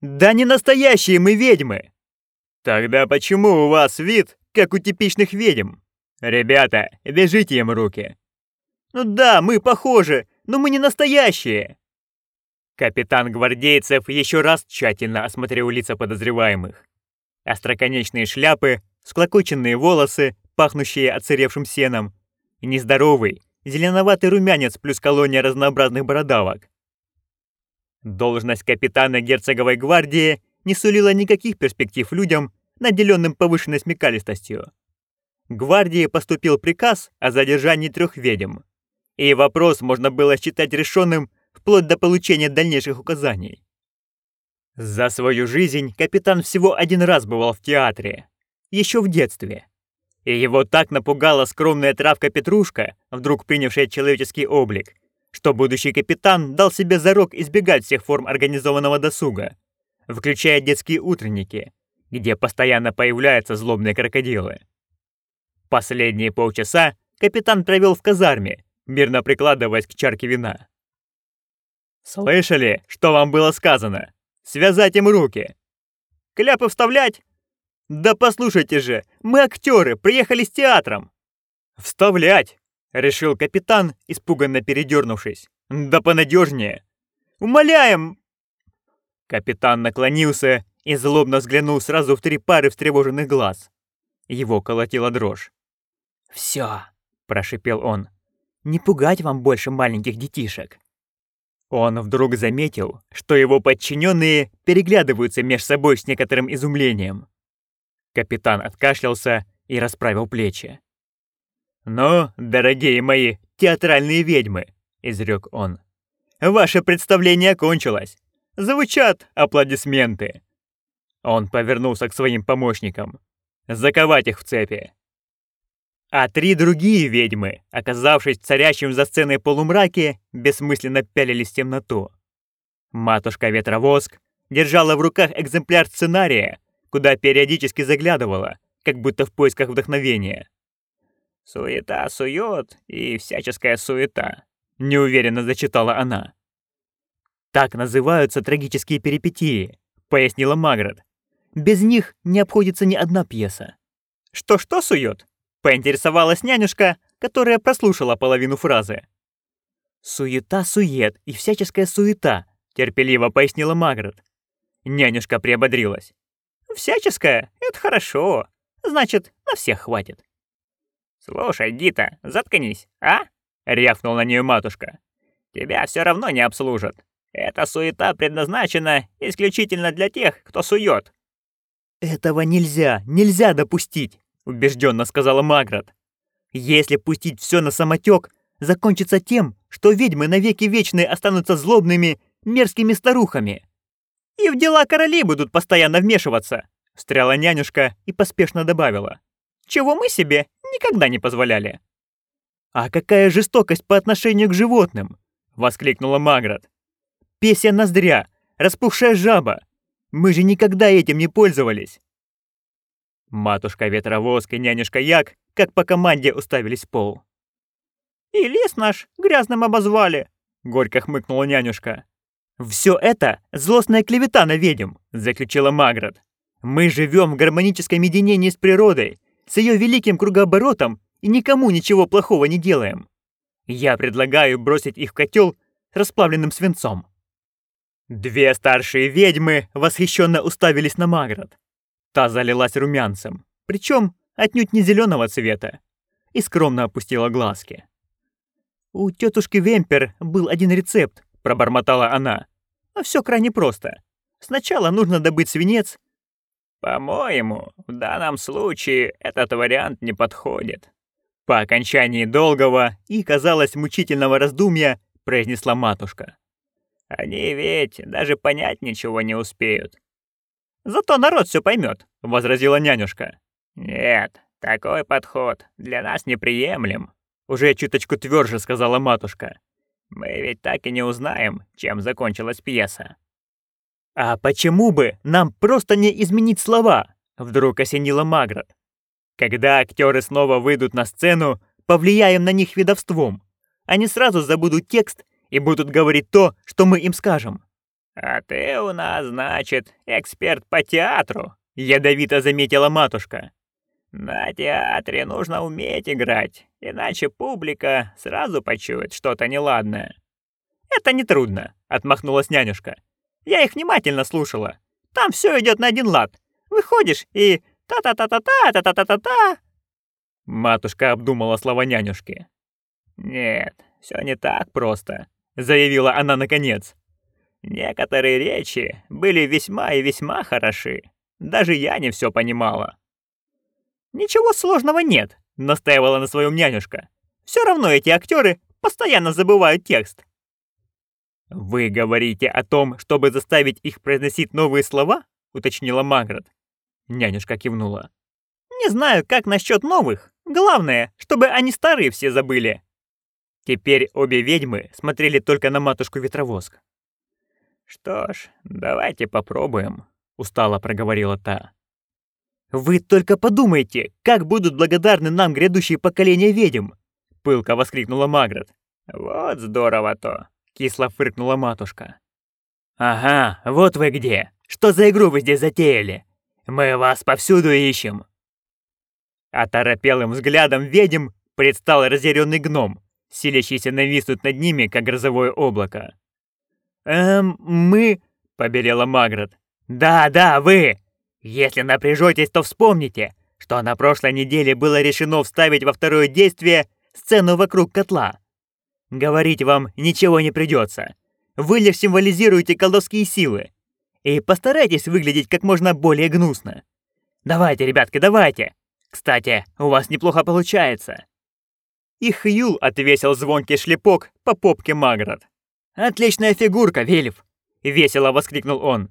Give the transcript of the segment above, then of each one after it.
Да не настоящие мы ведьмы. Тогда почему у вас вид, как у типичных ведьм? Ребята, вяжите им руки. Ну да, мы похожи, но мы не настоящие. Капитан гвардейцев еще раз тщательно осмотрел лица подозреваемых. Остроконечные шляпы, склокоченные волосы, пахнущие отсыревшим сеном, нездоровый, зеленоватый румянец плюс колония разнообразных бородавок. Должность капитана герцоговой гвардии не сулила никаких перспектив людям, наделенным повышенной смекалистостью. Гвардии поступил приказ о задержании трех ведьм, и вопрос можно было считать решенным вплоть до получения дальнейших указаний. За свою жизнь капитан всего один раз бывал в театре, еще в детстве. И его так напугала скромная травка Петрушка, вдруг принявшая человеческий облик, что будущий капитан дал себе зарок избегать всех форм организованного досуга, включая детские утренники, где постоянно появляются злобные крокодилы. Последние полчаса капитан провел в казарме, мирно прикладываясь к чарке вина. «Слышали, что вам было сказано? Связать им руки!» «Кляпы вставлять?» «Да послушайте же, мы актеры, приехали с театром!» «Вставлять!» — решил капитан, испуганно передернувшись. «Да понадежнее!» «Умоляем!» Капитан наклонился и злобно взглянул сразу в три пары встревоженных глаз. Его колотила дрожь. «Всё!» — прошипел он. «Не пугать вам больше маленьких детишек!» Он вдруг заметил, что его подчиненные переглядываются меж собой с некоторым изумлением. Капитан откашлялся и расправил плечи. «Ну, дорогие мои театральные ведьмы», — изрек он, — «ваше представление кончилось. Звучат аплодисменты». Он повернулся к своим помощникам. «Заковать их в цепи». А три другие ведьмы, оказавшись царящим за сценой полумраке, бессмысленно пялились в темноту. Матушка Ветровоск держала в руках экземпляр сценария, куда периодически заглядывала, как будто в поисках вдохновения. «Суета сует и всяческая суета», — неуверенно зачитала она. «Так называются трагические перипетии», — пояснила Маград. «Без них не обходится ни одна пьеса». «Что-что сует?» Поинтересовалась нянюшка, которая прослушала половину фразы. «Суета-сует и всяческая суета», — терпеливо пояснила Маград. Нянюшка приободрилась. «Всяческая? Это хорошо. Значит, на всех хватит». «Слушай, Гита, заткнись, а?» — рявкнул на нее матушка. «Тебя все равно не обслужат. Эта суета предназначена исключительно для тех, кто сует». «Этого нельзя, нельзя допустить!» убежденно сказала Маград. Если пустить все на самотек, закончится тем, что ведьмы навеки вечные останутся злобными, мерзкими старухами. И в дела королей будут постоянно вмешиваться, встряла нянюшка и поспешно добавила. Чего мы себе никогда не позволяли. А какая жестокость по отношению к животным, воскликнула Маград. Песня ноздря, распухшая жаба. Мы же никогда этим не пользовались. Матушка Ветровоск и нянюшка Як, как по команде, уставились в пол. «И лес наш грязным обозвали», — горько хмыкнула нянюшка. «Всё это злостная клевета на ведьм», — заключила Маград. «Мы живем в гармоническом единении с природой, с ее великим кругооборотом и никому ничего плохого не делаем. Я предлагаю бросить их в котел с расплавленным свинцом». Две старшие ведьмы восхищенно уставились на Маград. Та залилась румянцем, причем отнюдь не зеленого цвета, и скромно опустила глазки. «У тетушки Вемпер был один рецепт», — пробормотала она. «Но все крайне просто. Сначала нужно добыть свинец». «По-моему, в данном случае этот вариант не подходит». По окончании долгого и, казалось, мучительного раздумья произнесла матушка. «Они ведь даже понять ничего не успеют. Зато народ все поймет, возразила нянюшка. Нет, такой подход для нас неприемлем, уже чуточку тверже сказала матушка. Мы ведь так и не узнаем, чем закончилась пьеса. А почему бы нам просто не изменить слова? Вдруг осенила Маград. Когда актеры снова выйдут на сцену, повлияем на них видовством. Они сразу забудут текст и будут говорить то, что мы им скажем. «А ты у нас, значит, эксперт по театру», — ядовито заметила матушка. «На театре нужно уметь играть, иначе публика сразу почует что-то неладное». «Это нетрудно», — отмахнулась нянюшка. «Я их внимательно слушала. Там все идет на один лад. Выходишь и та-та-та-та-та, та-та-та-та-та». Матушка обдумала слова нянюшки. «Нет, все не так просто», — заявила она наконец. «Некоторые речи были весьма и весьма хороши. Даже я не все понимала». «Ничего сложного нет», — настаивала на своем нянюшка. «Все равно эти актеры постоянно забывают текст». «Вы говорите о том, чтобы заставить их произносить новые слова?» — уточнила Маград. Нянюшка кивнула. «Не знаю, как насчет новых. Главное, чтобы они старые все забыли». Теперь обе ведьмы смотрели только на матушку-ветровоск. «Что ж, давайте попробуем», — устало проговорила та. «Вы только подумайте, как будут благодарны нам грядущие поколения ведьм!» — пылко воскликнула Маград. «Вот здорово-то!» — кисло фыркнула матушка. «Ага, вот вы где! Что за игру вы здесь затеяли? Мы вас повсюду ищем!» Оторопелым взглядом ведьм предстал разъяренный гном, силящийся нависнуть над ними, как грозовое облако. «Эм, мы...» — побелела Маград. «Да, да, вы! Если напряжетесь, то вспомните, что на прошлой неделе было решено вставить во второе действие сцену вокруг котла. Говорить вам ничего не придется. Вы лишь символизируете колдовские силы. И постарайтесь выглядеть как можно более гнусно. Давайте, ребятки, давайте. Кстати, у вас неплохо получается. И Хьюл отвесил звонкий шлепок по попке Маград. «Отличная фигурка, Велев!» — весело воскликнул он.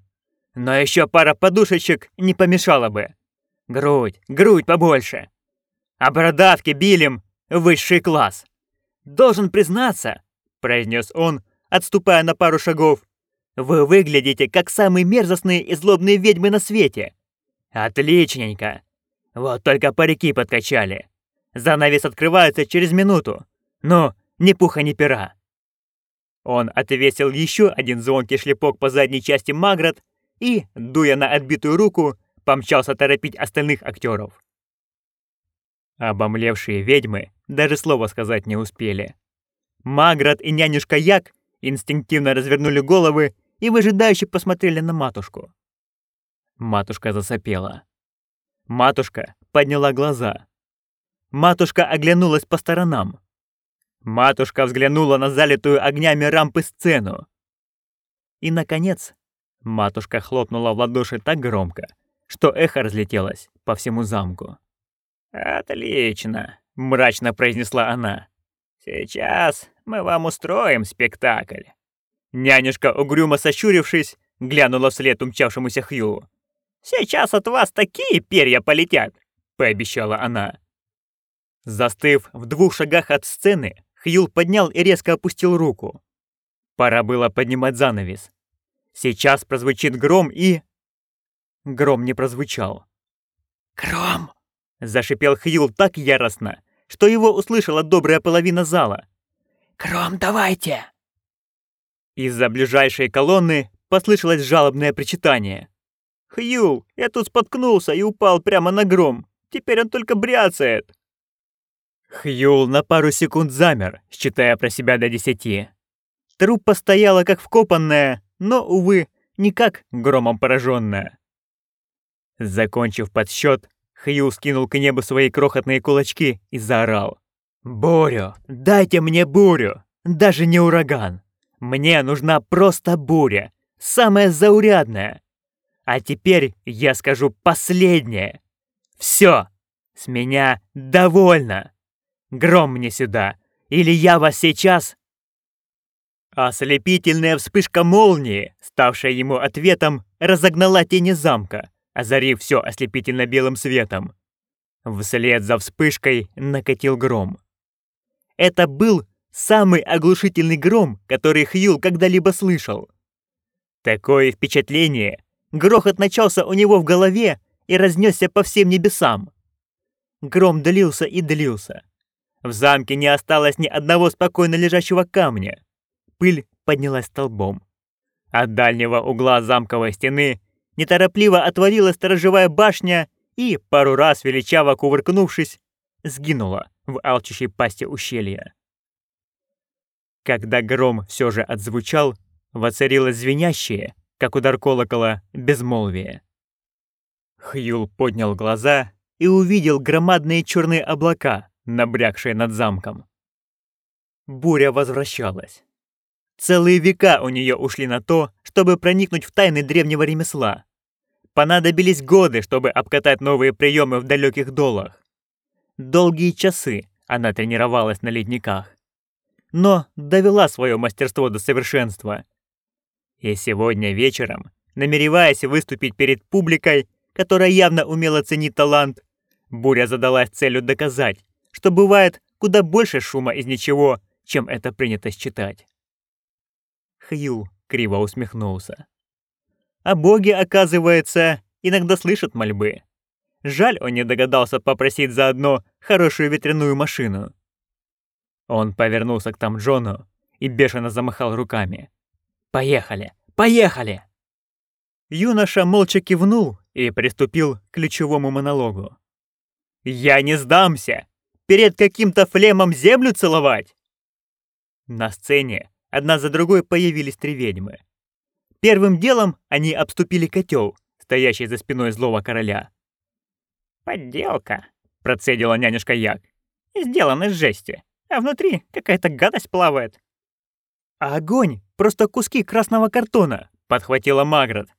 Но еще пара подушечек не помешала бы. Грудь, грудь побольше. А бородавки билем высший класс. Должен признаться, произнес он, отступая на пару шагов. Вы выглядите как самые мерзостные и злобные ведьмы на свете. Отличненько. Вот только парики подкачали. Занавес открывается через минуту. Но ни пуха, ни пера. Он отвесил еще один звонкий шлепок по задней части Маград и, дуя на отбитую руку, помчался торопить остальных актеров. Обомлевшие ведьмы даже слова сказать не успели. Маград и нянюшка Як инстинктивно развернули головы и выжидающе посмотрели на матушку. Матушка засопела. Матушка подняла глаза. Матушка оглянулась по сторонам. Матушка взглянула на залитую огнями рампы сцену. И, наконец, Матушка хлопнула в ладоши так громко, что эхо разлетелось по всему замку. «Отлично», — мрачно произнесла она. «Сейчас мы вам устроим спектакль». Нянюшка, угрюмо сощурившись, глянула вслед умчавшемуся Хью. «Сейчас от вас такие перья полетят», — пообещала она. Застыв в двух шагах от сцены, Хьюл поднял и резко опустил руку. Пора было поднимать занавес. Сейчас прозвучит гром и... Гром не прозвучал. «Гром!» — зашипел Хьюл так яростно, что его услышала добрая половина зала. «Гром, давайте!» Из-за ближайшей колонны послышалось жалобное причитание. «Хьюл, я тут споткнулся и упал прямо на гром. Теперь он только бряцает!» Хьюл на пару секунд замер, считая про себя до десяти. Труппа стояла как вкопанная, но, увы, никак громом пораженная. Закончив подсчет, Хью скинул к небу свои крохотные кулачки и заорал. «Бурю! Дайте мне бурю! Даже не ураган! Мне нужна просто буря! Самая заурядная! А теперь я скажу последнее! Все! С меня довольно! Гром мне сюда! Или я вас сейчас Ослепительная вспышка молнии, ставшая ему ответом, разогнала тени замка, озарив все ослепительно белым светом. Вслед за вспышкой накатил гром. Это был самый оглушительный гром, который Хьюл когда-либо слышал. Такое впечатление, грохот начался у него в голове и разнесся по всем небесам. Гром длился и длился. В замке не осталось ни одного спокойно лежащего камня. Пыль поднялась столбом. От дальнего угла замковой стены неторопливо отворилась сторожевая башня и, пару раз величаво кувыркнувшись, сгинула в алчущей пасти ущелья. Когда гром все же отзвучал, воцарилось звенящее, как удар колокола, безмолвие. Хьюл поднял глаза и увидел громадные черные облака, набрякшие над замком. Буря возвращалась. Целые века у нее ушли на то, чтобы проникнуть в тайны древнего ремесла. Понадобились годы, чтобы обкатать новые приемы в далеких долах. Долгие часы она тренировалась на ледниках. Но довела свое мастерство до совершенства. И сегодня вечером, намереваясь выступить перед публикой, которая явно умела ценить талант, Буря задалась целью доказать, что бывает куда больше шума из ничего, чем это принято считать. Хью криво усмехнулся. А боги, оказывается, иногда слышат мольбы. Жаль, он не догадался попросить заодно хорошую ветряную машину. Он повернулся к Там Джону и бешено замахал руками. «Поехали! Поехали!» Юноша молча кивнул и приступил к ключевому монологу. «Я не сдамся! Перед каким-то флемом землю целовать!» На сцене одна за другой появились три ведьмы. Первым делом они обступили котел, стоящий за спиной злого короля. «Подделка», — процедила нянюшка Як. «Сделан из жести, а внутри какая-то гадость плавает». «А огонь — просто куски красного картона», — подхватила Маград.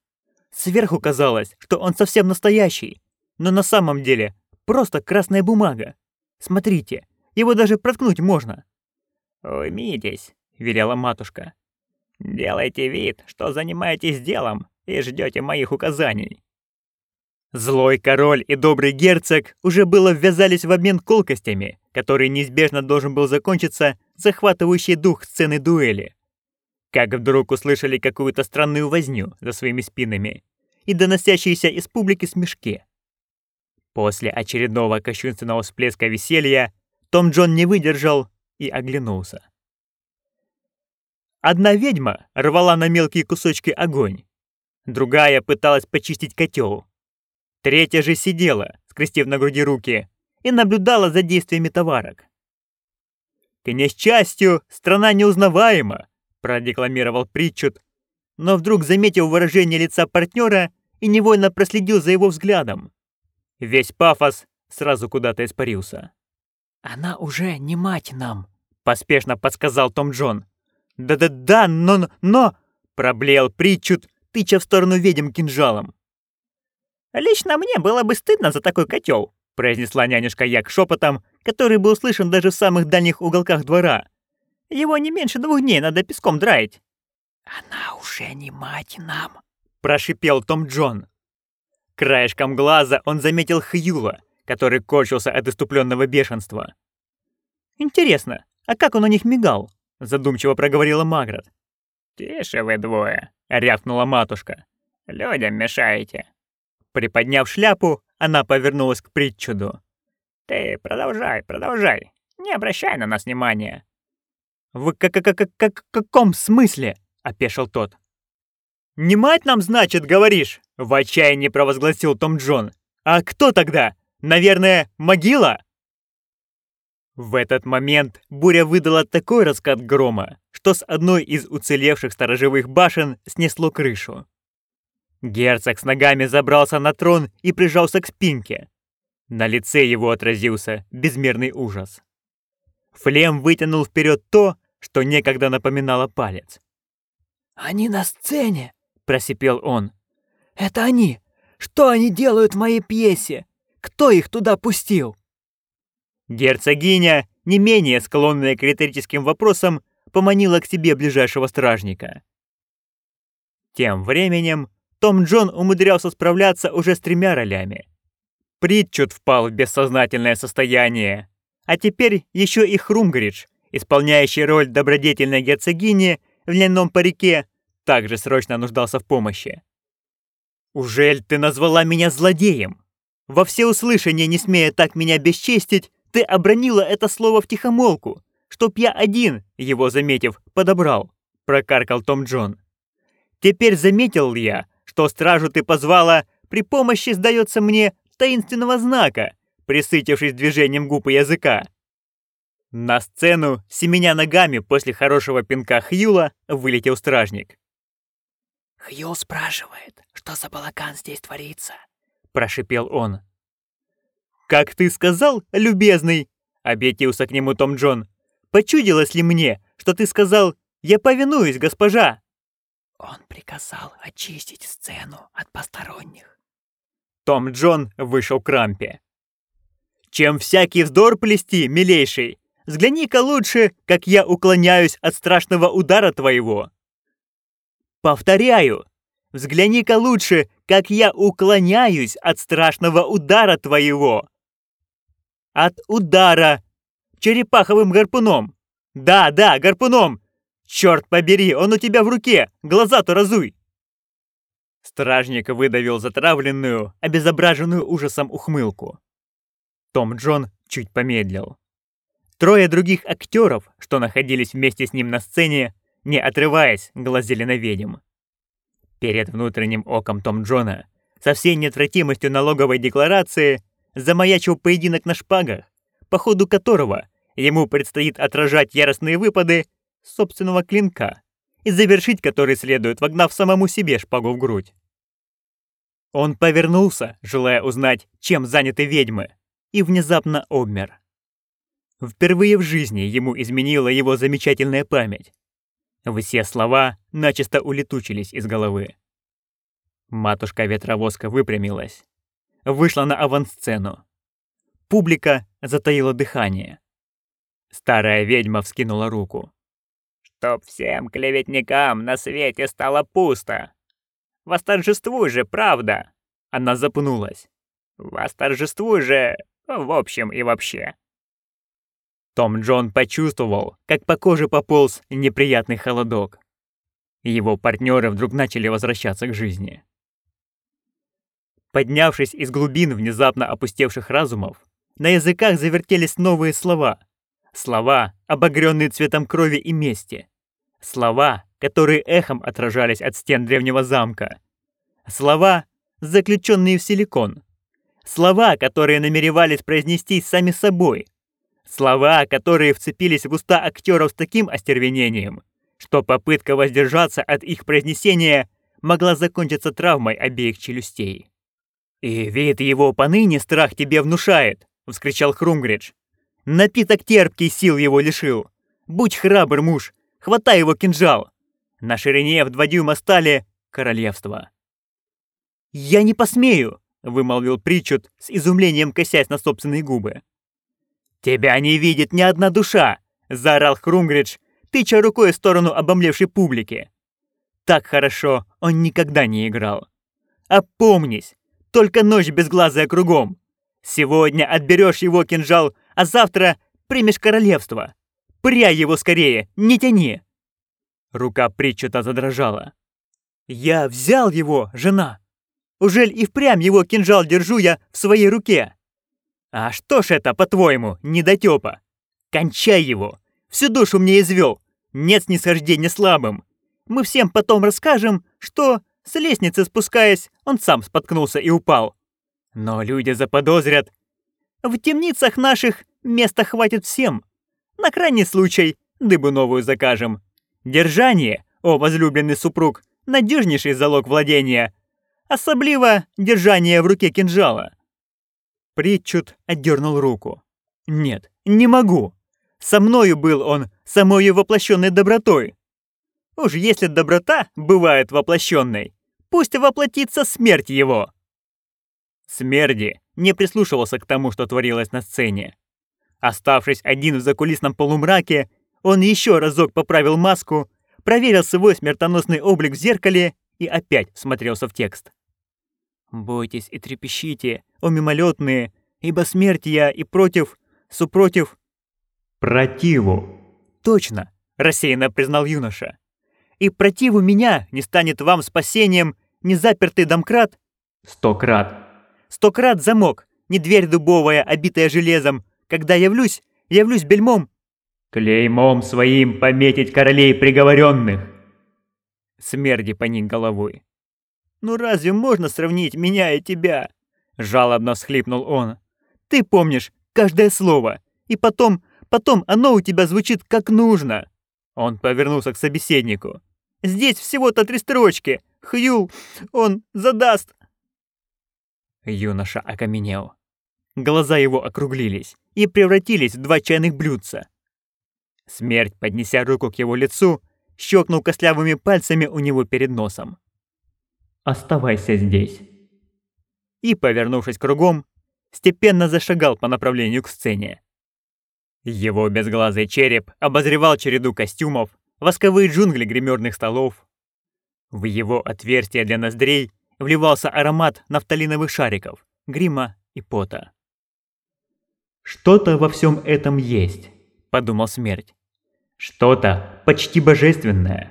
Сверху казалось, что он совсем настоящий, но на самом деле просто красная бумага. Смотрите, его даже проткнуть можно». «Уймитесь», — велела матушка. «Делайте вид, что занимаетесь делом и ждете моих указаний». Злой король и добрый герцог уже было ввязались в обмен колкостями, который неизбежно должен был закончиться захватывающий дух сцены дуэли. Как вдруг услышали какую-то странную возню за своими спинами и доносящиеся из публики смешки. После очередного кощунственного всплеска веселья Том Джон не выдержал и оглянулся. Одна ведьма рвала на мелкие кусочки огонь, другая пыталась почистить котел, Третья же сидела, скрестив на груди руки, и наблюдала за действиями товарок. «К несчастью, страна неузнаваема», — продекламировал Притчут, но вдруг заметил выражение лица партнера и невольно проследил за его взглядом. Весь пафос сразу куда-то испарился. «Она уже не мать нам», — поспешно подсказал Том Джон. «Да-да-да, но... но...» — проблеял Притчут, тыча в сторону ведьм кинжалом. «Лично мне было бы стыдно за такой котел», — произнесла нянюшка Як шепотом, который был слышен даже в самых дальних уголках двора. «Его не меньше двух дней надо песком драить». «Она уже не мать нам», — прошипел Том Джон. Краешком глаза он заметил Хьюла, который корчился от иступленного бешенства. «Интересно, а как он у них мигал?» — задумчиво проговорила Маград. «Тише вы двое», — рявкнула матушка. «Людям мешаете». Приподняв шляпу, она повернулась к Притчуду. «Ты продолжай, продолжай. Не обращай на нас внимания». «В как как как как каком смысле?» — опешил тот. «Не мать нам, значит, говоришь?» — в отчаянии провозгласил Том Джон. «А кто тогда? Наверное, могила?» В этот момент буря выдала такой раскат грома, что с одной из уцелевших сторожевых башен снесло крышу. Герцог с ногами забрался на трон и прижался к спинке. На лице его отразился безмерный ужас. Флем вытянул вперед то, что некогда напоминало палец. «Они на сцене!» — просипел он. «Это они! Что они делают в моей пьесе? Кто их туда пустил?» Герцогиня, не менее склонная к риторическим вопросам, поманила к себе ближайшего стражника. Тем временем том Джон умудрялся справляться уже с тремя ролями. Притчут впал в бессознательное состояние, а теперь еще и Хрумгридж, исполняющий роль добродетельной герцогини в льняном парике, также срочно нуждался в помощи. «Ужель ты назвала меня злодеем? Во всеуслышание, не смея так меня бесчестить, ты обронила это слово в тихомолку, чтоб я один, его заметив, подобрал», — прокаркал Том Джон. Теперь заметил я, что стражу ты позвала при помощи, сдается мне, таинственного знака, присытившись движением губ и языка. На сцену, семеня ногами после хорошего пинка Хьюла, вылетел стражник. «Хью спрашивает, что за балаган здесь творится?» — прошипел он. «Как ты сказал, любезный?» — объятился к нему Том Джон. «Почудилось ли мне, что ты сказал «я повинуюсь, госпожа»?» Он приказал очистить сцену от посторонних. Том Джон вышел к рампе. «Чем всякий вздор плести, милейший, взгляни-ка лучше, как я уклоняюсь от страшного удара твоего». «Повторяю, взгляни-ка лучше, как я уклоняюсь от страшного удара твоего». «От удара черепаховым гарпуном. Да, да, гарпуном. Черт побери, он у тебя в руке, глаза-то разуй!» Стражник выдавил затравленную, обезображенную ужасом ухмылку. Том Джон чуть помедлил. Трое других актеров, что находились вместе с ним на сцене, не отрываясь, глазели на ведьм. Перед внутренним оком Том Джона, со всей неотвратимостью налоговой декларации, замаячил поединок на шпагах, по ходу которого ему предстоит отражать яростные выпады собственного клинка и завершить который следует, вогнав самому себе шпагу в грудь. Он повернулся, желая узнать, чем заняты ведьмы, и внезапно обмер. Впервые в жизни ему изменила его замечательная память. Все слова начисто улетучились из головы. Матушка-ветровозка выпрямилась. Вышла на авансцену. Публика затаила дыхание. Старая ведьма вскинула руку чтоб всем клеветникам на свете стало пусто. Восторжествуй же, правда!» Она запнулась. «Восторжествуй же, в общем и вообще!» Том Джон почувствовал, как по коже пополз неприятный холодок. Его партнеры вдруг начали возвращаться к жизни. Поднявшись из глубин внезапно опустевших разумов, на языках завертелись новые слова. Слова, обогренные цветом крови и мести. Слова, которые эхом отражались от стен древнего замка. Слова, заключенные в силикон. Слова, которые намеревались произнести сами собой. Слова, которые вцепились в уста актеров с таким остервенением, что попытка воздержаться от их произнесения могла закончиться травмой обеих челюстей. «И вид его поныне страх тебе внушает!» — вскричал Хрумгридж. «Напиток терпкий сил его лишил! Будь храбр, муж, Хватай его кинжал! На ширине в два дюйма стали королевство!» «Я не посмею!» — вымолвил Причуд с изумлением косясь на собственные губы. «Тебя не видит ни одна душа!» — заорал Хрунгридж, тыча рукой в сторону обомлевшей публики. Так хорошо он никогда не играл. Опомнись! Только ночь безглазая кругом. Сегодня отберешь его кинжал, а завтра примешь королевство. Пряй его скорее, не тяни!» Рука Притчета задрожала. «Я взял его, жена! Ужель и впрямь его кинжал держу я в своей руке? А что ж это, по-твоему, недотёпа? Кончай его! Всю душу мне извел! Нет снисхождения слабым! Мы всем потом расскажем, что, с лестницы спускаясь, он сам споткнулся и упал. Но люди заподозрят. В темницах наших места хватит всем. На крайний случай дыбу новую закажем. Держание, о возлюбленный супруг, надежнейший залог владения. Особливо держание в руке кинжала. Притчут отдернул руку. Нет, не могу. Со мною был он самой воплощенной добротой. Уж если доброта бывает воплощенной, пусть воплотится смерть его. Смерди не прислушивался к тому, что творилось на сцене. Оставшись один в закулисном полумраке, он еще разок поправил маску, проверил свой смертоносный облик в зеркале и опять смотрелся в текст. «Бойтесь и трепещите, о мимолетные, ибо смерть я и против, супротив...» «Противу!» «Точно!» — рассеянно признал юноша. «И противу меня не станет вам спасением ни запертый домкрат...» «Сто крат!» «Сто крат замок, не дверь дубовая, обитая железом, когда явлюсь, явлюсь бельмом. Клеймом своим пометить королей приговоренных. Смерди поник головой. «Ну разве можно сравнить меня и тебя?» Жалобно всхлипнул он. «Ты помнишь каждое слово, и потом, потом оно у тебя звучит как нужно!» Он повернулся к собеседнику. «Здесь всего-то три строчки. Хью, он задаст!» Юноша окаменел. Глаза его округлились и превратились в два чайных блюдца. Смерть, поднеся руку к его лицу, щелкнул костлявыми пальцами у него перед носом. «Оставайся здесь». И, повернувшись кругом, степенно зашагал по направлению к сцене. Его безглазый череп обозревал череду костюмов, восковые джунгли гримерных столов. В его отверстие для ноздрей вливался аромат нафталиновых шариков, грима и пота. «Что-то во всем этом есть», — подумал смерть. «Что-то почти божественное.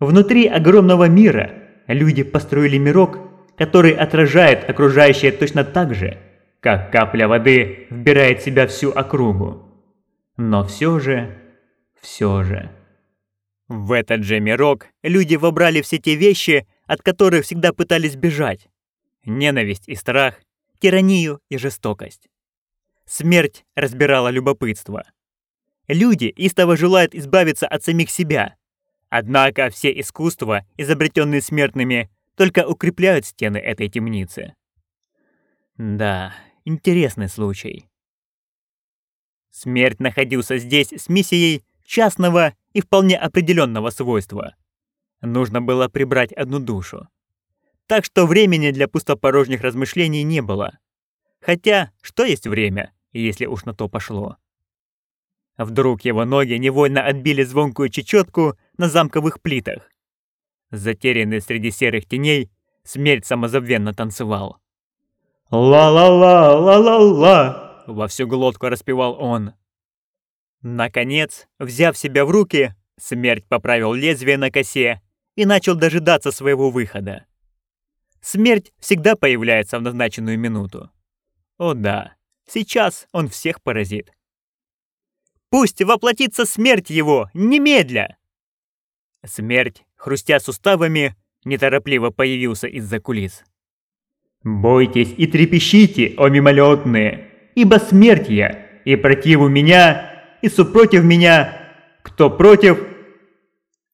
Внутри огромного мира люди построили мирок, который отражает окружающее точно так же, как капля воды вбирает в себя всю округу. Но все же, все же...» В этот же мирок люди вобрали все те вещи, от которых всегда пытались бежать. Ненависть и страх, тиранию и жестокость. Смерть разбирала любопытство. Люди истово желают избавиться от самих себя. Однако все искусства, изобретенные смертными, только укрепляют стены этой темницы. Да, интересный случай. Смерть находился здесь с миссией частного и вполне определенного свойства. Нужно было прибрать одну душу. Так что времени для пустопорожних размышлений не было. Хотя, что есть время, если уж на то пошло? Вдруг его ноги невольно отбили звонкую чечетку на замковых плитах. Затерянный среди серых теней, смерть самозабвенно танцевал. «Ла-ла-ла, ла-ла-ла!» — во всю глотку распевал он. Наконец, взяв себя в руки, смерть поправил лезвие на косе и начал дожидаться своего выхода. Смерть всегда появляется в назначенную минуту. О да, сейчас он всех поразит. Пусть воплотится смерть его, немедля! Смерть, хрустя суставами, неторопливо появился из-за кулис. «Бойтесь и трепещите, о мимолетные, ибо смерть я, и противу меня и супротив меня. Кто против?»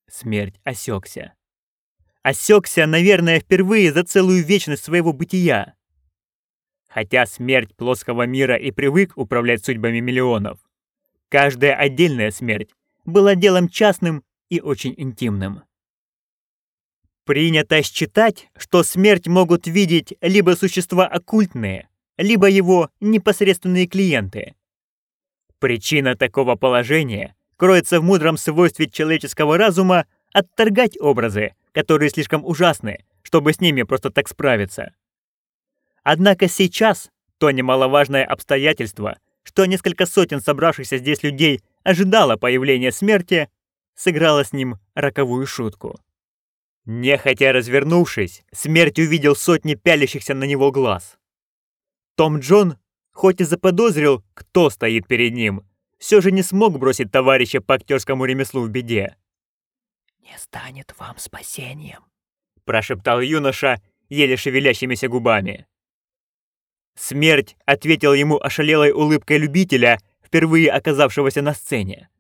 Смерть осекся. Осекся, наверное, впервые за целую вечность своего бытия. Хотя смерть плоского мира и привык управлять судьбами миллионов, каждая отдельная смерть была делом частным и очень интимным. Принято считать, что смерть могут видеть либо существа оккультные, либо его непосредственные клиенты, Причина такого положения кроется в мудром свойстве человеческого разума отторгать образы, которые слишком ужасны, чтобы с ними просто так справиться. Однако сейчас то немаловажное обстоятельство, что несколько сотен собравшихся здесь людей ожидало появления смерти, сыграло с ним роковую шутку. Нехотя развернувшись, смерть увидел сотни пялящихся на него глаз. Том Джон хоть и заподозрил, кто стоит перед ним, все же не смог бросить товарища по актерскому ремеслу в беде. «Не станет вам спасением», — прошептал юноша, еле шевелящимися губами. Смерть ответил ему ошалелой улыбкой любителя, впервые оказавшегося на сцене.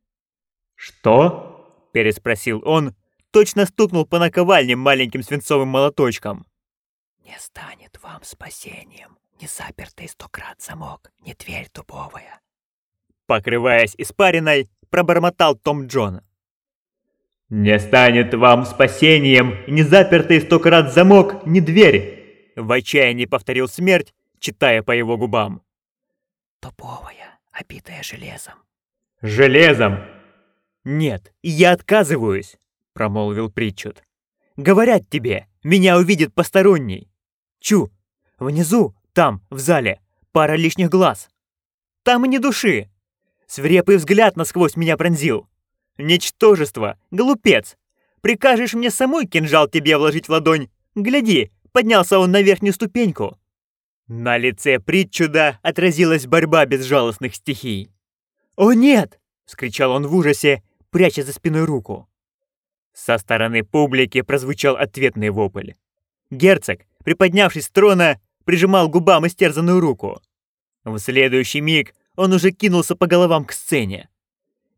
«Что?» — переспросил он, точно стукнул по наковальне маленьким свинцовым молоточком. «Не станет вам спасением», не запертый стократ замок, не дверь дубовая. Покрываясь испариной, пробормотал Том Джон. «Не станет вам спасением ни запертый стократ замок, ни дверь!» В отчаянии повторил смерть, читая по его губам. «Дубовая, обитая железом». «Железом?» «Нет, я отказываюсь», — промолвил Притчут. «Говорят тебе, меня увидит посторонний. Чу, внизу там, в зале, пара лишних глаз. Там и ни души. Свирепый взгляд насквозь меня пронзил. Ничтожество, глупец. Прикажешь мне самой кинжал тебе вложить в ладонь? Гляди, поднялся он на верхнюю ступеньку. На лице притчуда отразилась борьба безжалостных стихий. «О нет!» — скричал он в ужасе, пряча за спиной руку. Со стороны публики прозвучал ответный вопль. Герцог, приподнявшись с трона, прижимал губам истерзанную руку. В следующий миг он уже кинулся по головам к сцене.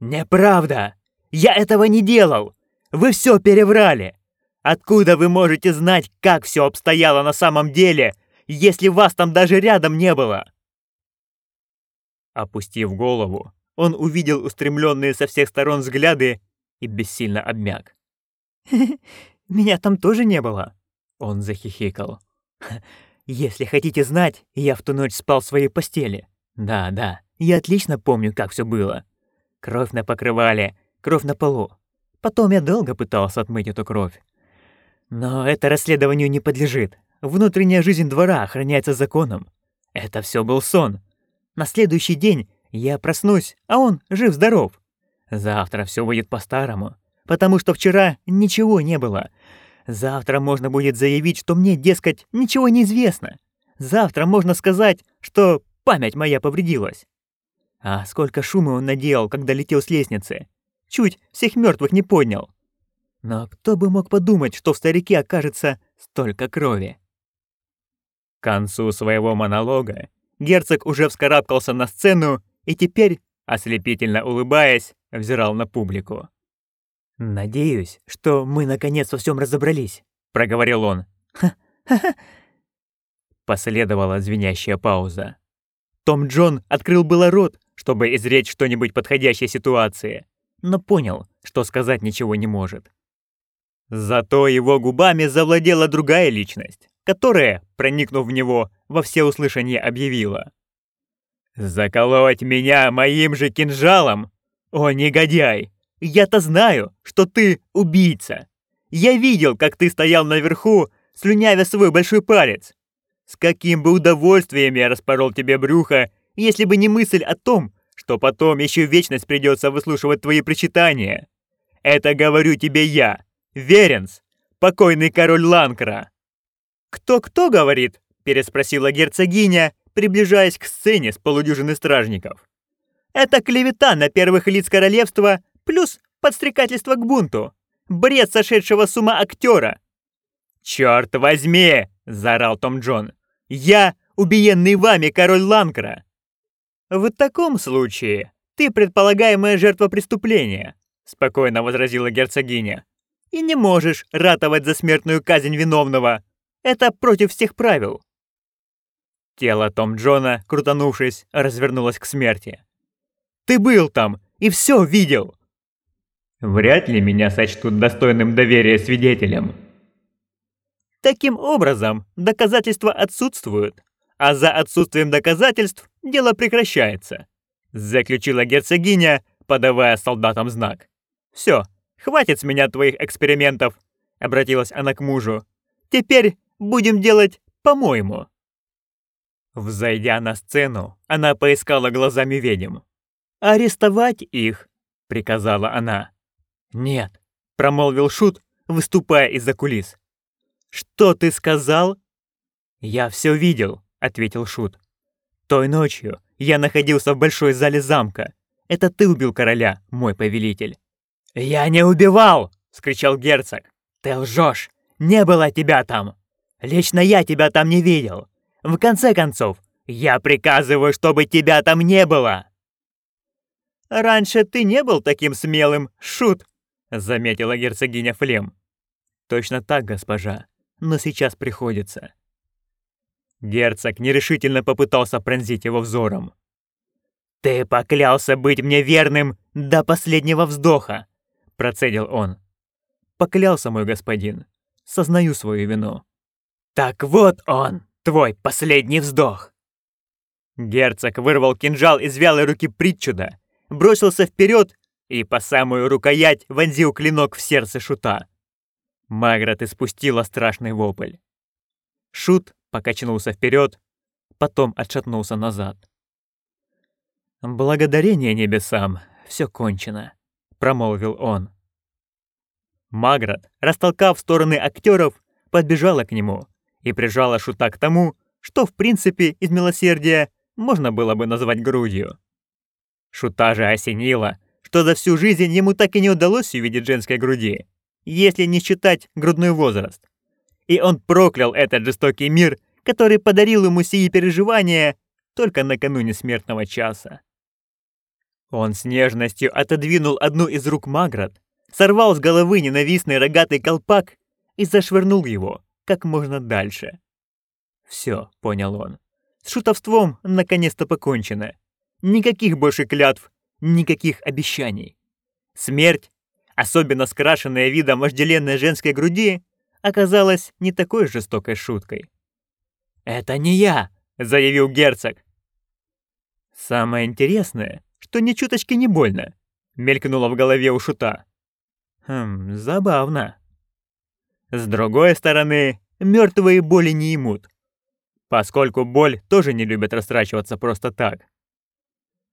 «Неправда! Я этого не делал! Вы все переврали! Откуда вы можете знать, как все обстояло на самом деле, если вас там даже рядом не было?» Опустив голову, он увидел устремленные со всех сторон взгляды и бессильно обмяк. «Меня там тоже не было», — он захихикал. «Если хотите знать, я в ту ночь спал в своей постели. Да, да, я отлично помню, как все было. Кровь на покрывале, кровь на полу. Потом я долго пытался отмыть эту кровь. Но это расследованию не подлежит. Внутренняя жизнь двора охраняется законом. Это все был сон. На следующий день я проснусь, а он жив-здоров. Завтра все будет по-старому, потому что вчера ничего не было. Завтра можно будет заявить, что мне, дескать, ничего не известно. Завтра можно сказать, что память моя повредилась. А сколько шума он наделал, когда летел с лестницы. Чуть всех мертвых не поднял. Но кто бы мог подумать, что в старике окажется столько крови? К концу своего монолога герцог уже вскарабкался на сцену и теперь, ослепительно улыбаясь, взирал на публику. «Надеюсь, что мы наконец во всем разобрались», — проговорил он. «Ха-ха-ха». Последовала звенящая пауза. Том Джон открыл было рот, чтобы изречь что-нибудь подходящей ситуации, но понял, что сказать ничего не может. Зато его губами завладела другая личность, которая, проникнув в него, во всеуслышание объявила. «Заколоть меня моим же кинжалом? О, негодяй! Я-то знаю, что ты убийца! Я видел, как ты стоял наверху, слюнявя свой большой палец. С каким бы удовольствием я распорол тебе брюхо, если бы не мысль о том, что потом еще вечность придется выслушивать твои причитания. Это говорю тебе я, Веренс, покойный король Ланкра. «Кто-кто говорит?» – переспросила герцогиня, приближаясь к сцене с полудюжины стражников. «Это клевета на первых лиц королевства плюс подстрекательство к бунту. Бред сошедшего с ума актера». «Черт возьми!» – заорал Том Джон. «Я убиенный вами король Ланкра!» «В таком случае ты предполагаемая жертва преступления», — спокойно возразила герцогиня. «И не можешь ратовать за смертную казнь виновного. Это против всех правил». Тело Том Джона, крутанувшись, развернулось к смерти. «Ты был там и все видел!» «Вряд ли меня сочтут достойным доверия свидетелем». Таким образом, доказательства отсутствуют, а за отсутствием доказательств дело прекращается», — заключила герцогиня, подавая солдатам знак. «Все, хватит с меня твоих экспериментов», — обратилась она к мужу. «Теперь будем делать по-моему». Взойдя на сцену, она поискала глазами ведьм. «Арестовать их», — приказала она. «Нет», — промолвил Шут, выступая из-за кулис. «Что ты сказал?» «Я все видел», — ответил Шут. «Той ночью я находился в большой зале замка. Это ты убил короля, мой повелитель». «Я не убивал!» — скричал герцог. «Ты лжешь! Не было тебя там! Лично я тебя там не видел! В конце концов, я приказываю, чтобы тебя там не было!» «Раньше ты не был таким смелым, шут!» — заметила герцогиня Флем. «Точно так, госпожа, но сейчас приходится. Герцог нерешительно попытался пронзить его взором. «Ты поклялся быть мне верным до последнего вздоха!» — процедил он. «Поклялся, мой господин. Сознаю свою вину». «Так вот он, твой последний вздох!» Герцог вырвал кинжал из вялой руки Притчуда, бросился вперед и по самую рукоять вонзил клинок в сердце Шута. Магрот испустила страшный вопль. Шут покачнулся вперед, потом отшатнулся назад. «Благодарение небесам, все кончено», — промолвил он. Маград, растолкав стороны актеров, подбежала к нему и прижала шута к тому, что в принципе из милосердия можно было бы назвать грудью. Шута же осенила, что за всю жизнь ему так и не удалось увидеть женской груди. если не считать грудной возраст. И он проклял этот жестокий мир, который подарил ему сии переживания только накануне смертного часа. Он с нежностью отодвинул одну из рук Маград, сорвал с головы ненавистный рогатый колпак и зашвырнул его как можно дальше. Все, понял он. С шутовством наконец-то покончено. Никаких больше клятв, никаких обещаний. Смерть, особенно скрашенная видом вожделенной женской груди, оказалась не такой жестокой шуткой. «Это не я!» — заявил герцог. «Самое интересное, что ни чуточки не больно», — мелькнуло в голове у шута. «Хм, забавно». С другой стороны, мертвые боли не имут, поскольку боль тоже не любит растрачиваться просто так.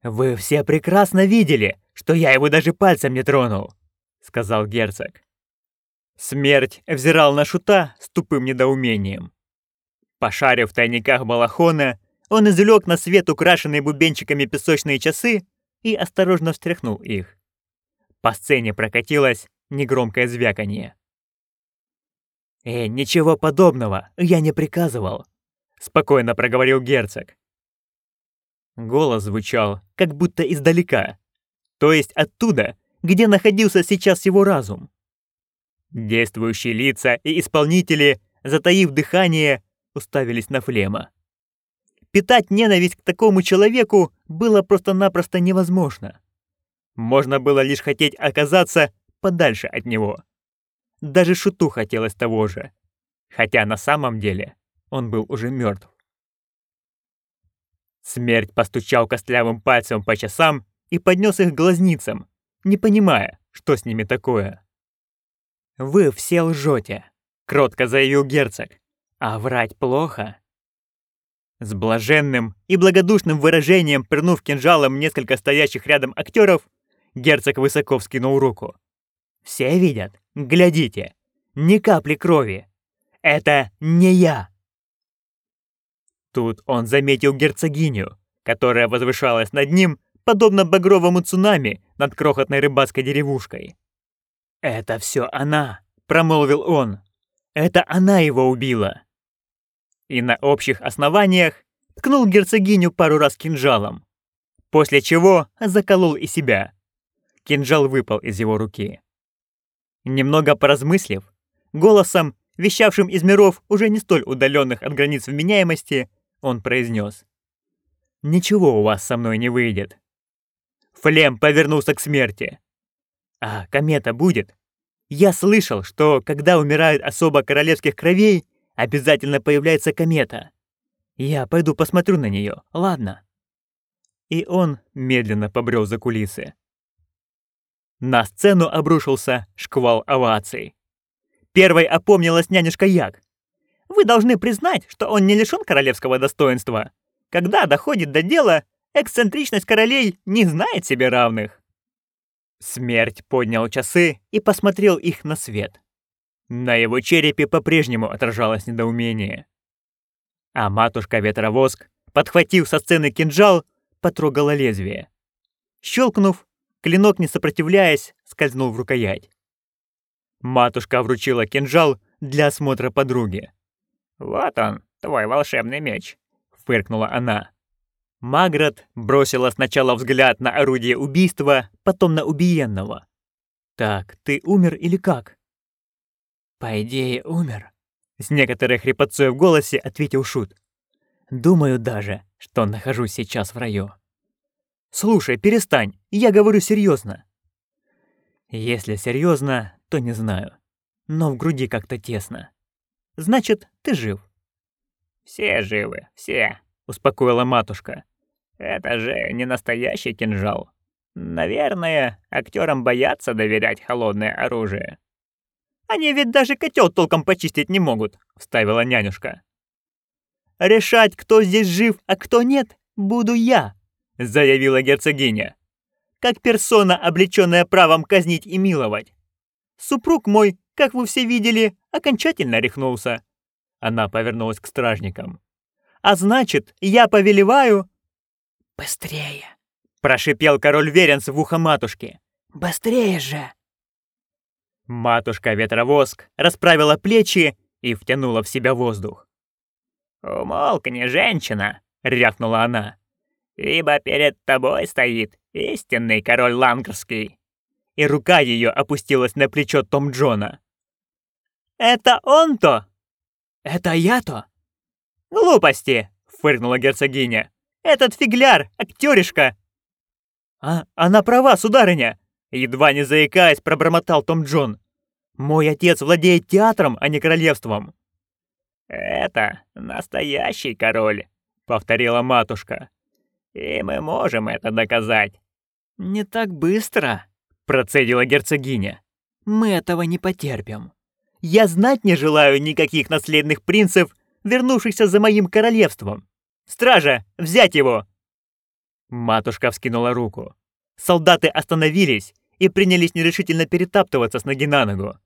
«Вы все прекрасно видели, что я его даже пальцем не тронул», — сказал герцог. Смерть взирал на шута с тупым недоумением. Пошарив в тайниках балахона, он извлек на свет украшенные бубенчиками песочные часы и осторожно встряхнул их. По сцене прокатилось негромкое звяканье. «Э, ничего подобного, я не приказывал», — спокойно проговорил герцог. Голос звучал, как будто издалека, то есть оттуда, где находился сейчас его разум. Действующие лица и исполнители, затаив дыхание, уставились на Флема. Питать ненависть к такому человеку было просто-напросто невозможно. Можно было лишь хотеть оказаться подальше от него. Даже Шуту хотелось того же. Хотя на самом деле он был уже мертв. Смерть постучал костлявым пальцем по часам и поднес их глазницам, не понимая, что с ними такое. «Вы все лжете», — кротко заявил герцог. «А врать плохо?» С блаженным и благодушным выражением, пырнув кинжалом несколько стоящих рядом актеров, герцог высоко вскинул руку. «Все видят? Глядите! Ни капли крови! Это не я!» Тут он заметил герцогиню, которая возвышалась над ним, подобно багровому цунами над крохотной рыбацкой деревушкой. «Это все она!» — промолвил он. «Это она его убила!» и на общих основаниях ткнул герцогиню пару раз кинжалом, после чего заколол и себя. Кинжал выпал из его руки. Немного поразмыслив, голосом, вещавшим из миров уже не столь удаленных от границ вменяемости, он произнес: «Ничего у вас со мной не выйдет». Флем повернулся к смерти. «А комета будет?» Я слышал, что когда умирают особо королевских кровей, обязательно появляется комета. Я пойду посмотрю на нее, ладно?» И он медленно побрел за кулисы. На сцену обрушился шквал оваций. Первой опомнилась нянюшка Як. «Вы должны признать, что он не лишен королевского достоинства. Когда доходит до дела, эксцентричность королей не знает себе равных». Смерть поднял часы и посмотрел их на свет. На его черепе по-прежнему отражалось недоумение. А матушка-ветровоск, подхватив со сцены кинжал, потрогала лезвие. Щелкнув, клинок, не сопротивляясь, скользнул в рукоять. Матушка вручила кинжал для осмотра подруги. «Вот он, твой волшебный меч», — фыркнула она. Маград бросила сначала взгляд на орудие убийства, потом на убиенного. «Так, ты умер или как?» «По идее, умер», — с некоторой хрипотцой в голосе ответил Шут. «Думаю даже, что нахожусь сейчас в раю». «Слушай, перестань, я говорю серьезно. «Если серьезно, то не знаю. Но в груди как-то тесно. Значит, ты жив». «Все живы, все», — успокоила матушка. «Это же не настоящий кинжал. Наверное, актерам боятся доверять холодное оружие». Они ведь даже котел толком почистить не могут», — вставила нянюшка. «Решать, кто здесь жив, а кто нет, буду я», — заявила герцогиня. «Как персона, облечённая правом казнить и миловать. Супруг мой, как вы все видели, окончательно рехнулся». Она повернулась к стражникам. «А значит, я повелеваю...» «Быстрее!» — прошипел король Веренс в ухо матушки. «Быстрее же!» Матушка-ветровоск расправила плечи и втянула в себя воздух. «Умолкни, женщина!» — рявкнула она. «Ибо перед тобой стоит истинный король Ланкерский!» И рука ее опустилась на плечо Том Джона. «Это он-то?» «Это я-то?» «Глупости!» — фыркнула герцогиня. «Этот фигляр, актеришка!» «А, она права, сударыня!» Едва не заикаясь, пробормотал Том Джон. «Мой отец владеет театром, а не королевством». «Это настоящий король», — повторила матушка. «И мы можем это доказать». «Не так быстро», — процедила герцогиня. «Мы этого не потерпим». «Я знать не желаю никаких наследных принцев, вернувшихся за моим королевством. Стража, взять его!» Матушка вскинула руку. Солдаты остановились и принялись нерешительно перетаптываться с ноги на ногу.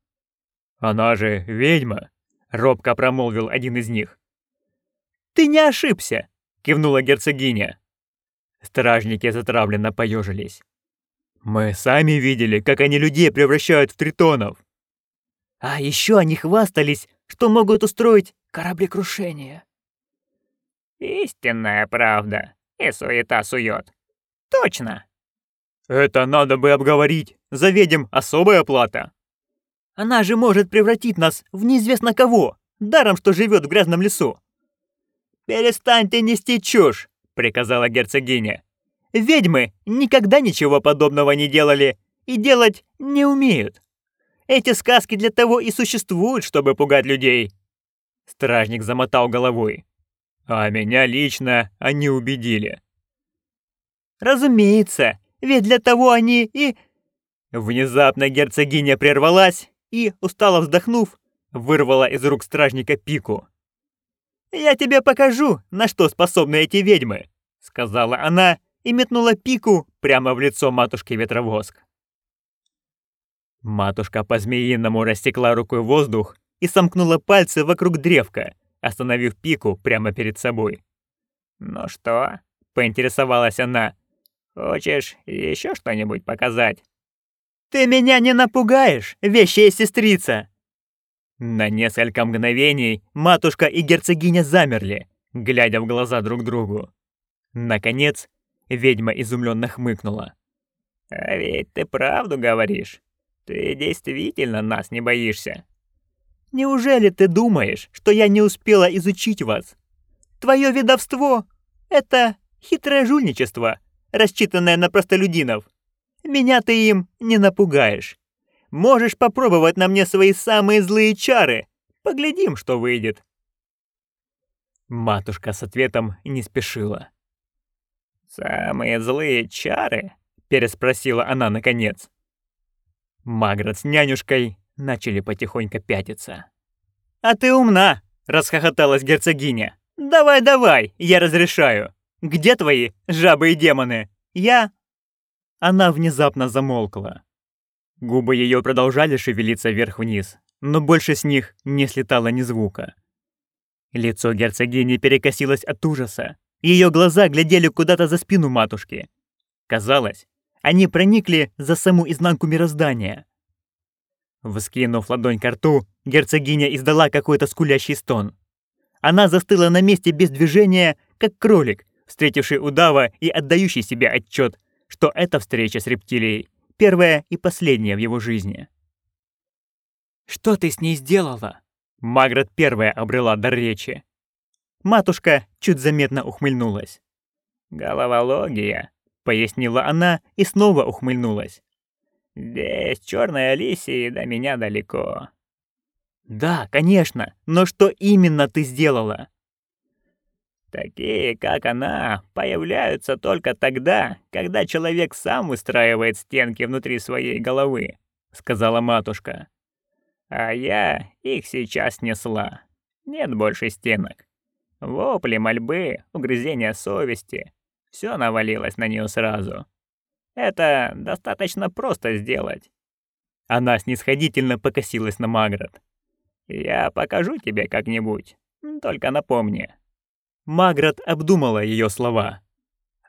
«Она же ведьма!» — робко промолвил один из них. «Ты не ошибся!» — кивнула герцогиня. Стражники затравленно поежились. «Мы сами видели, как они людей превращают в тритонов!» «А еще они хвастались, что могут устроить кораблекрушение!» «Истинная правда!» и суета сует. Точно. Это надо бы обговорить. Заведем особая плата. Она же может превратить нас в неизвестно кого, даром что живет в грязном лесу. Перестань ты нести чушь, приказала герцогиня. Ведьмы никогда ничего подобного не делали и делать не умеют. Эти сказки для того и существуют, чтобы пугать людей. Стражник замотал головой. А меня лично они убедили. Разумеется, ведь для того они и... Внезапно герцогиня прервалась и, устало вздохнув, вырвала из рук стражника пику. «Я тебе покажу, на что способны эти ведьмы», — сказала она и метнула пику прямо в лицо матушки Ветровоск. Матушка по-змеиному растекла рукой воздух и сомкнула пальцы вокруг древка, остановив пику прямо перед собой. «Ну что?» — поинтересовалась она. «Хочешь еще что-нибудь показать?» «Ты меня не напугаешь, вещая сестрица!» На несколько мгновений матушка и герцогиня замерли, глядя в глаза друг другу. Наконец, ведьма изумленно хмыкнула. «А ведь ты правду говоришь. Ты действительно нас не боишься?» Неужели ты думаешь, что я не успела изучить вас? Твое ведовство — это хитрое жульничество, рассчитанное на простолюдинов. Меня ты им не напугаешь. Можешь попробовать на мне свои самые злые чары. Поглядим, что выйдет. Матушка с ответом не спешила. «Самые злые чары?» — переспросила она наконец. Маград с нянюшкой начали потихоньку пятиться. «А ты умна!» — расхохоталась герцогиня. «Давай, давай, я разрешаю. Где твои жабы и демоны? Я...» Она внезапно замолкла. Губы ее продолжали шевелиться вверх-вниз, но больше с них не слетало ни звука. Лицо герцогини перекосилось от ужаса. Ее глаза глядели куда-то за спину матушки. Казалось, они проникли за саму изнанку мироздания. Вскинув ладонь к рту, герцогиня издала какой-то скулящий стон. Она застыла на месте без движения, как кролик, встретивший удава и отдающий себе отчет, что эта встреча с рептилией первая и последняя в его жизни. «Что ты с ней сделала?» Маград первая обрела дар речи. Матушка чуть заметно ухмыльнулась. «Головология», — пояснила она и снова ухмыльнулась. Здесь черная Алисия до меня далеко. Да, конечно, но что именно ты сделала? Такие, как она, появляются только тогда, когда человек сам выстраивает стенки внутри своей головы, сказала матушка. А я их сейчас несла. Нет больше стенок. Вопли, мольбы, угрызения совести. Все навалилось на нее сразу. Это достаточно просто сделать. Она снисходительно покосилась на Маград. Я покажу тебе как-нибудь, только напомни. Маград обдумала ее слова.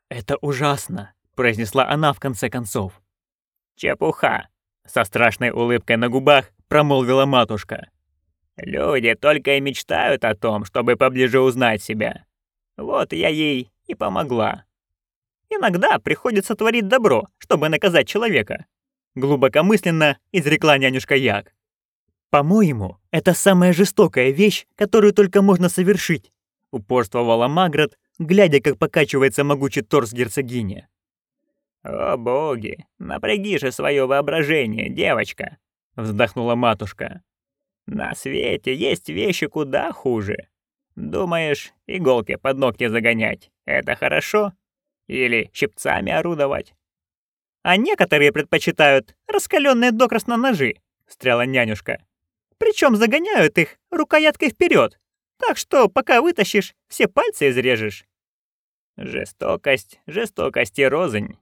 «Это ужасно», — произнесла она в конце концов. «Чепуха», Со страшной улыбкой на губах промолвила матушка. Люди только и мечтают о том, чтобы поближе узнать себя. Вот я ей и помогла. Иногда приходится творить добро, чтобы наказать человека. Глубокомысленно изрекла нянюшка Як. «По-моему, это самая жестокая вещь, которую только можно совершить», упорствовала Маград, глядя, как покачивается могучий торс герцогини. «О боги, напряги же свое воображение, девочка!» вздохнула матушка. «На свете есть вещи куда хуже. Думаешь, иголки под ногти загонять — это хорошо? Или щипцами орудовать?» «А некоторые предпочитают раскаленные докрасно ножи», — встряла нянюшка. Причем загоняют их рукояткой вперед, так что пока вытащишь, все пальцы изрежешь. Жестокость, жестокость и рознь.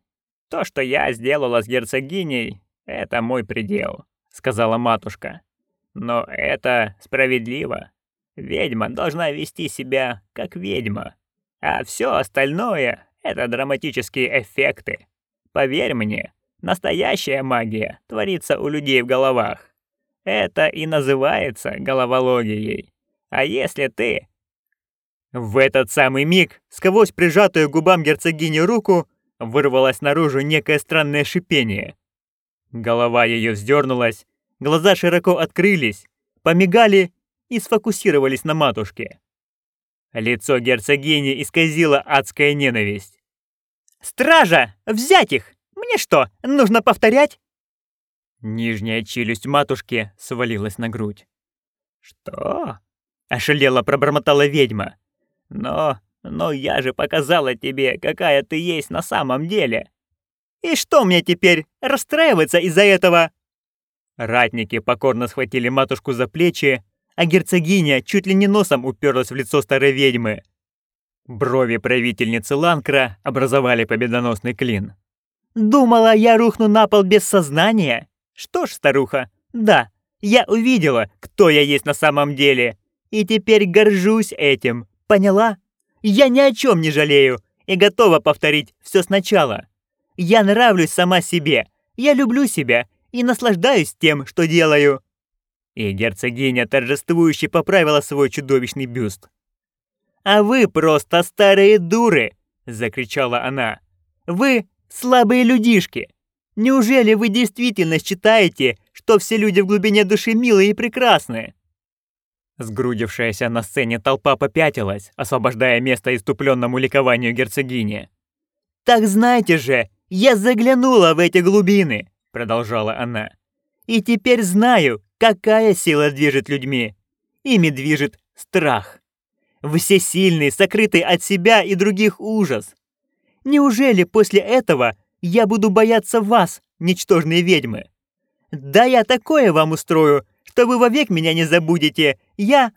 То, что я сделала с герцогиней, это мой предел, сказала матушка. Но это справедливо. Ведьма должна вести себя как ведьма, а все остальное — это драматические эффекты. Поверь мне, настоящая магия творится у людей в головах. Это и называется головологией. А если ты... В этот самый миг, сквозь прижатую губам герцогини руку, вырвалось наружу некое странное шипение. Голова ее вздернулась, глаза широко открылись, помигали и сфокусировались на матушке. Лицо герцогини исказило адская ненависть. «Стража! Взять их! Мне что, нужно повторять?» Нижняя челюсть матушки свалилась на грудь. «Что?» — ошалела пробормотала ведьма. «Но... но я же показала тебе, какая ты есть на самом деле!» «И что мне теперь, расстраиваться из-за этого?» Ратники покорно схватили матушку за плечи, а герцогиня чуть ли не носом уперлась в лицо старой ведьмы. Брови правительницы Ланкра образовали победоносный клин. «Думала, я рухну на пол без сознания?» Что ж, старуха, да, я увидела, кто я есть на самом деле. И теперь горжусь этим, поняла? Я ни о чем не жалею и готова повторить все сначала. Я нравлюсь сама себе, я люблю себя и наслаждаюсь тем, что делаю». И герцогиня торжествующе поправила свой чудовищный бюст. «А вы просто старые дуры!» — закричала она. «Вы слабые людишки! Неужели вы действительно считаете, что все люди в глубине души милые и прекрасные?» Сгрудившаяся на сцене толпа попятилась, освобождая место иступленному ликованию герцогини. «Так знаете же, я заглянула в эти глубины!» — продолжала она. «И теперь знаю, какая сила движет людьми. Ими движет страх. Всесильный, сокрытый от себя и других ужас. Неужели после этого я буду бояться вас, ничтожные ведьмы. Да я такое вам устрою, что вы вовек меня не забудете. Я...»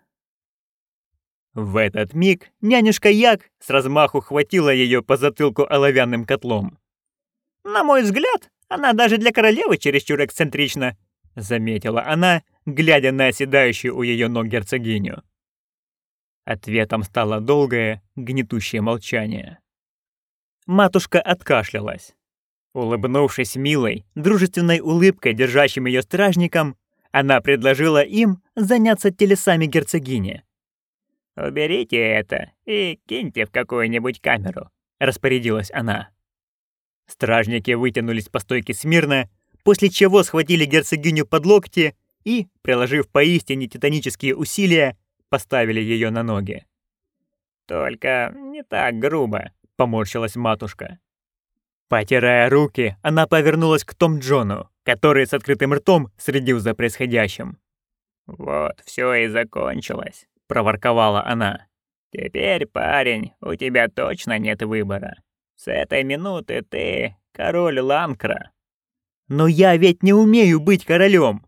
В этот миг нянюшка Як с размаху хватила ее по затылку оловянным котлом. «На мой взгляд, она даже для королевы чересчур эксцентрична», — заметила она, глядя на оседающую у ее ног герцогиню. Ответом стало долгое, гнетущее молчание. Матушка откашлялась. Улыбнувшись милой, дружественной улыбкой, держащим ее стражникам, она предложила им заняться телесами герцогини. «Уберите это и киньте в какую-нибудь камеру», — распорядилась она. Стражники вытянулись по стойке смирно, после чего схватили герцогиню под локти и, приложив поистине титанические усилия, поставили ее на ноги. «Только не так грубо», — поморщилась матушка. Потирая руки, она повернулась к Том Джону, который с открытым ртом следил за происходящим. «Вот, все и закончилось», — проворковала она. «Теперь, парень, у тебя точно нет выбора. С этой минуты ты король Ланкра». «Но я ведь не умею быть королем.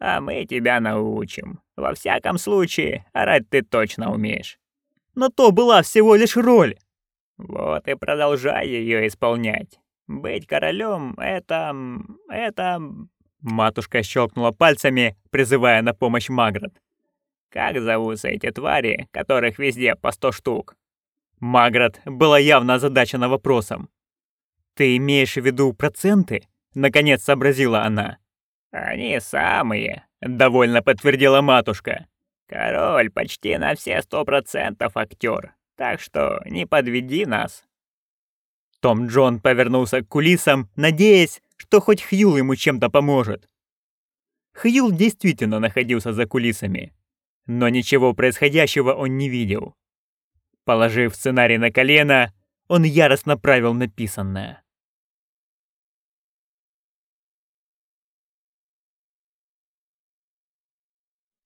«А мы тебя научим. Во всяком случае, орать ты точно умеешь». «Но то была всего лишь роль». Вот и продолжай ее исполнять. Быть королем — это... это...» Матушка щелкнула пальцами, призывая на помощь Маград. «Как зовутся эти твари, которых везде по сто штук?» Маград была явно озадачена вопросом. «Ты имеешь в виду проценты?» — наконец сообразила она. Они самые, довольно подтвердила матушка. Король почти на все сто процентов актер, так что не подведи нас. Том Джон повернулся к кулисам, надеясь, что хоть Хьюл ему чем-то поможет. Хьюл действительно находился за кулисами, но ничего происходящего он не видел. Положив сценарий на колено, он яростно правил написанное.